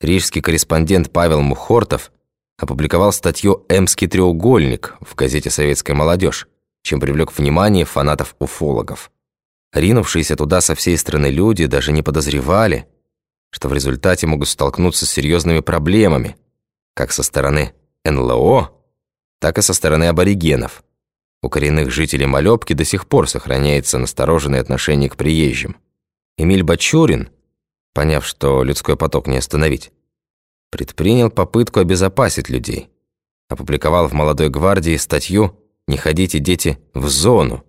рижский корреспондент Павел Мухортов опубликовал статью «Эмский треугольник» в газете «Советская молодежь», чем привлек внимание фанатов-уфологов. Ринувшиеся туда со всей страны люди даже не подозревали, что в результате могут столкнуться с серьезными проблемами, как со стороны НЛО, так и со стороны аборигенов. У коренных жителей Малёбки до сих пор сохраняется настороженное отношение к приезжим. Эмиль Бачурин, поняв, что людской поток не остановить, предпринял попытку обезопасить людей. Опубликовал в «Молодой гвардии» статью «Не ходите, дети, в зону»,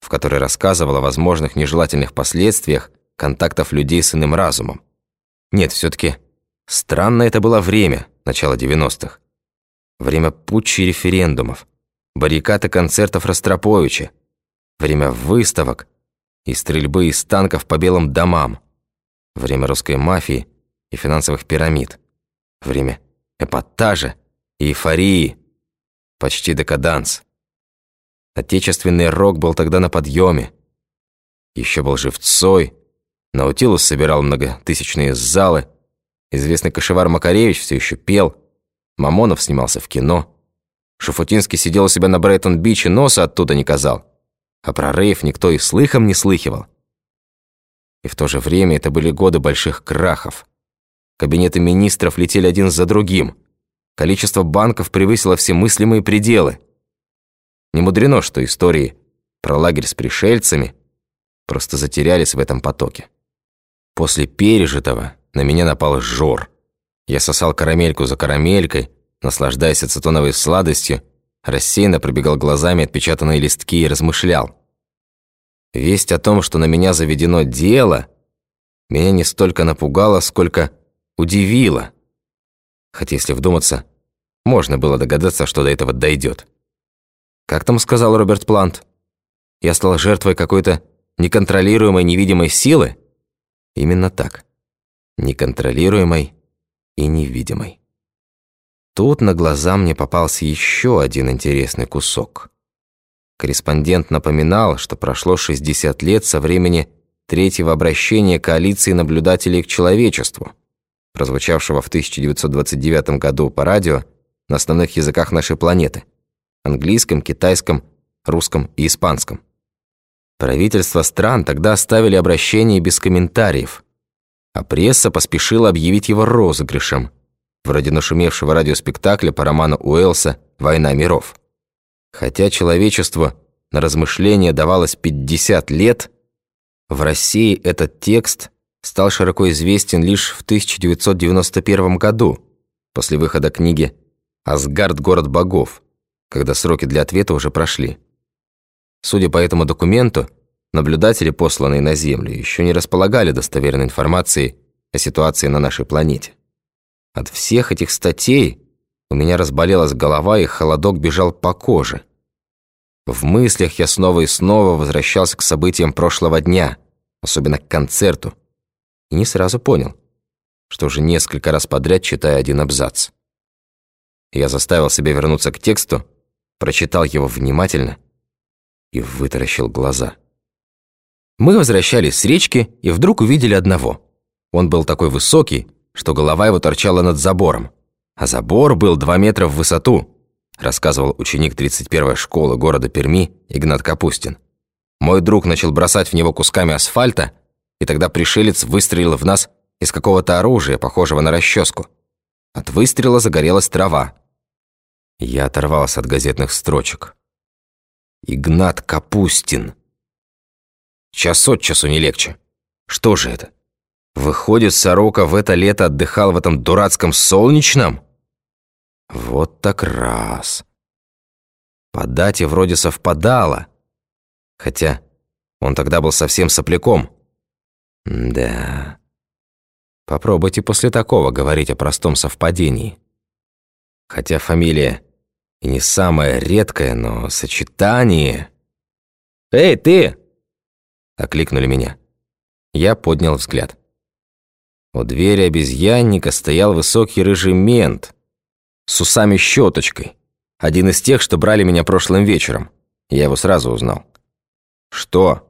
в которой рассказывал о возможных нежелательных последствиях контактов людей с иным разумом. Нет, все таки странно это было время, начало 90-х. Время путчи референдумов, баррикад и концертов Ростроповича, время выставок и стрельбы из танков по белым домам, время русской мафии и финансовых пирамид, время эпатажа и эйфории, почти декаданс. Отечественный рок был тогда на подъеме. Еще был жив Цой, Наутилус собирал многотысячные залы, известный кошевар Макаревич все еще пел, Мамонов снимался в кино, Шафутинский сидел у себя на Брайтон-Бич и носа оттуда не казал, а про рейв никто и слыхом не слыхивал. И в то же время это были годы больших крахов. Кабинеты министров летели один за другим. Количество банков превысило все мыслимые пределы. Не мудрено, что истории про лагерь с пришельцами просто затерялись в этом потоке. После пережитого на меня напал жор. Я сосал карамельку за карамелькой, наслаждаясь ацетоновой сладостью, рассеянно пробегал глазами отпечатанные листки и размышлял. Весть о том, что на меня заведено дело, меня не столько напугала, сколько удивила. Хотя, если вдуматься, можно было догадаться, что до этого дойдет. Как там сказал Роберт Плант? Я стал жертвой какой-то неконтролируемой невидимой силы? Именно так. Неконтролируемой и невидимой. Тут на глаза мне попался еще один интересный кусок. Корреспондент напоминал, что прошло 60 лет со времени третьего обращения коалиции наблюдателей к человечеству, прозвучавшего в 1929 году по радио на основных языках нашей планеты – английском, китайском, русском и испанском. Правительства стран тогда оставили обращение без комментариев, а пресса поспешила объявить его розыгрышем, вроде нашумевшего радиоспектакля по роману Уэллса «Война миров». Хотя человечеству на размышление давалось 50 лет, в России этот текст стал широко известен лишь в 1991 году, после выхода книги «Асгард. Город богов», когда сроки для ответа уже прошли. Судя по этому документу, наблюдатели, посланные на Землю, еще не располагали достоверной информацией о ситуации на нашей планете. От всех этих статей меня разболелась голова, и холодок бежал по коже. В мыслях я снова и снова возвращался к событиям прошлого дня, особенно к концерту, и не сразу понял, что уже несколько раз подряд читаю один абзац. Я заставил себя вернуться к тексту, прочитал его внимательно и вытаращил глаза. Мы возвращались с речки и вдруг увидели одного. Он был такой высокий, что голова его торчала над забором. А забор был два метра в высоту, рассказывал ученик 31-й школы города Перми Игнат Капустин. Мой друг начал бросать в него кусками асфальта, и тогда пришелец выстрелил в нас из какого-то оружия, похожего на расческу. От выстрела загорелась трава, я оторвался от газетных строчек. Игнат Капустин. Час от часу не легче. Что же это? Выходит, Сорока в это лето отдыхал в этом дурацком солнечном? Вот так раз. По дате вроде совпадало. Хотя он тогда был совсем сопляком. Да. Попробуйте после такого говорить о простом совпадении. Хотя фамилия и не самое редкое, но сочетание... «Эй, ты!» — окликнули меня. Я поднял взгляд. У двери обезьянника стоял высокий рыжий мент с усами-щеточкой. Один из тех, что брали меня прошлым вечером. Я его сразу узнал. «Что?»